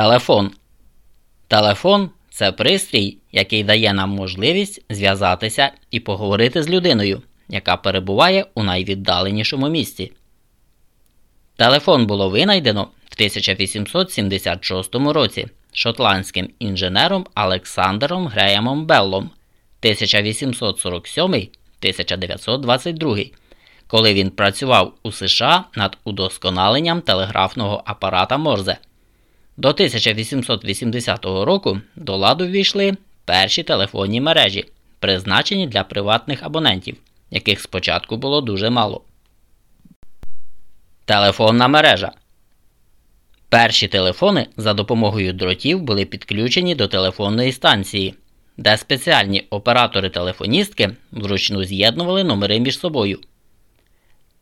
Телефон. Телефон це пристрій, який дає нам можливість зв'язатися і поговорити з людиною, яка перебуває у найвіддаленішому місці. Телефон було винайдено в 1876 році шотландським інженером Олександром Греємом Беллом 1847-1922, коли він працював у США над удосконаленням телеграфного апарата Морзе. До 1880 року до ладу ввійшли перші телефонні мережі, призначені для приватних абонентів, яких спочатку було дуже мало. Телефонна мережа. Перші телефони за допомогою дротів були підключені до телефонної станції, де спеціальні оператори-телефоністки вручну з'єднували номери між собою.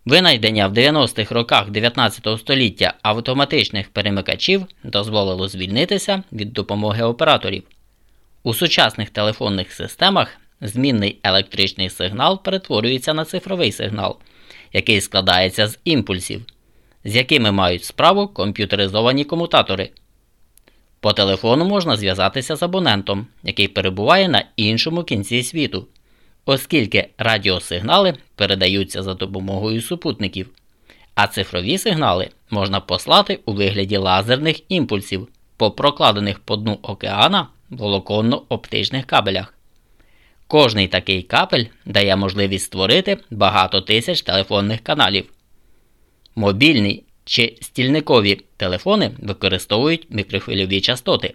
Винайдення в 90-х роках 19 століття автоматичних перемикачів дозволило звільнитися від допомоги операторів. У сучасних телефонних системах змінний електричний сигнал перетворюється на цифровий сигнал, який складається з імпульсів, з якими мають справу комп'ютеризовані комутатори. По телефону можна зв'язатися з абонентом, який перебуває на іншому кінці світу оскільки радіосигнали передаються за допомогою супутників, а цифрові сигнали можна послати у вигляді лазерних імпульсів по прокладених по дну океана волоконно-оптичних кабелях. Кожний такий капель дає можливість створити багато тисяч телефонних каналів. Мобільні чи стільникові телефони використовують мікрохвильові частоти,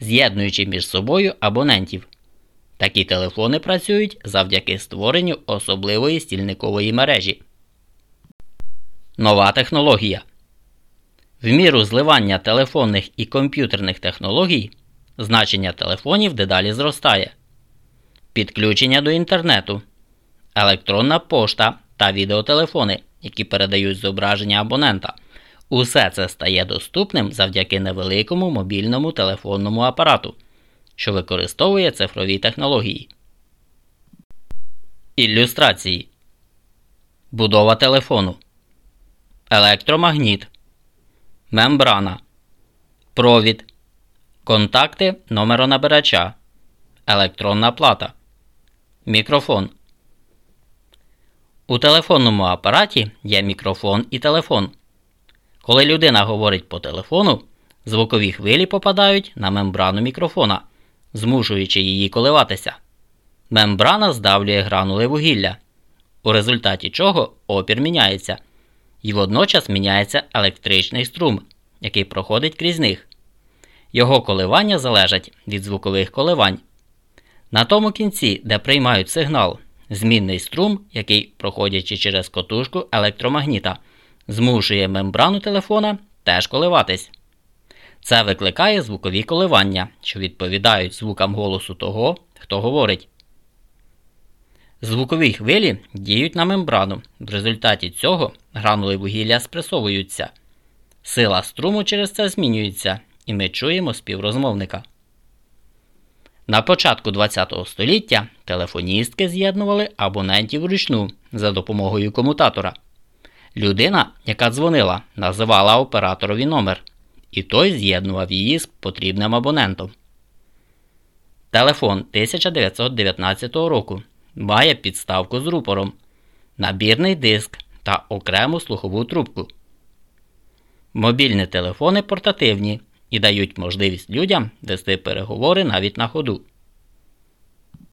з'єднуючи між собою абонентів. Такі телефони працюють завдяки створенню особливої стільникової мережі. Нова технологія. В міру зливання телефонних і комп'ютерних технологій значення телефонів дедалі зростає. Підключення до інтернету, електронна пошта та відеотелефони, які передають зображення абонента. Усе це стає доступним завдяки невеликому мобільному телефонному апарату що використовує цифрові технології. Ілюстрації Будова телефону. Електромагніт. Мембрана. Провід. Контакти номеронабирача. Електронна плата. Мікрофон. У телефонному апараті є мікрофон і телефон. Коли людина говорить по телефону, звукові хвилі попадають на мембрану мікрофона змушуючи її коливатися. Мембрана здавлює гранули вугілля, у результаті чого опір міняється, і водночас міняється електричний струм, який проходить крізь них. Його коливання залежать від звукових коливань. На тому кінці, де приймають сигнал, змінний струм, який, проходячи через котушку електромагніта, змушує мембрану телефона теж коливатись. Це викликає звукові коливання, що відповідають звукам голосу того, хто говорить. Звукові хвилі діють на мембрану. В результаті цього гранули вугілля спресовуються. Сила струму через це змінюється, і ми чуємо співрозмовника. На початку ХХ століття телефоністки з'єднували абонентів вручну за допомогою комутатора. Людина, яка дзвонила, називала операторові номер і той з'єднував її з потрібним абонентом. Телефон 1919 року має підставку з рупором, набірний диск та окрему слухову трубку. Мобільні телефони портативні і дають можливість людям вести переговори навіть на ходу.